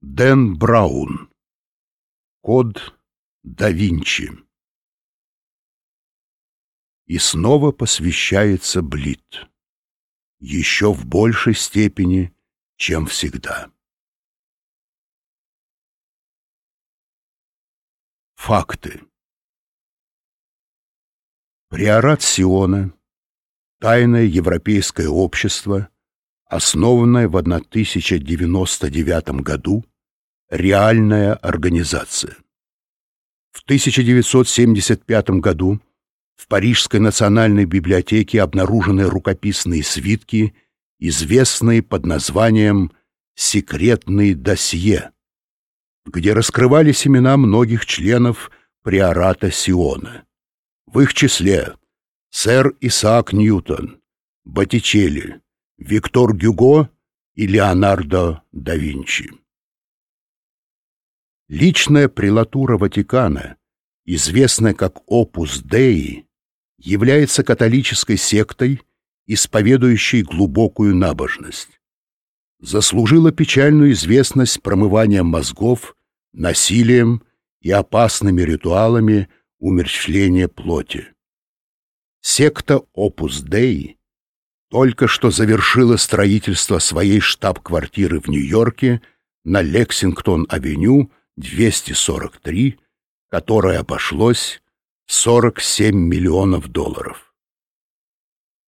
Дэн Браун. Код да Винчи. И снова посвящается Блит. Еще в большей степени, чем всегда. Факты. Приорат Сиона, тайное европейское общество — основанная в 1099 году реальная организация. В 1975 году в Парижской национальной библиотеке обнаружены рукописные свитки, известные под названием «Секретные досье», где раскрывались имена многих членов приората Сиона. В их числе сэр Исаак Ньютон, Боттичелли, Виктор Гюго и Леонардо да Винчи. Личная прелатура Ватикана, известная как Опус Деи, является католической сектой, исповедующей глубокую набожность. Заслужила печальную известность промыванием мозгов, насилием и опасными ритуалами умерщвления плоти. Секта Опус Деи только что завершила строительство своей штаб-квартиры в Нью-Йорке на Лексингтон-авеню 243, которое обошлось 47 миллионов долларов.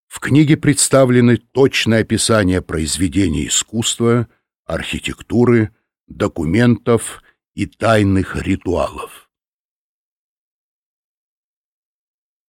В книге представлены точное описание произведений искусства, архитектуры, документов и тайных ритуалов.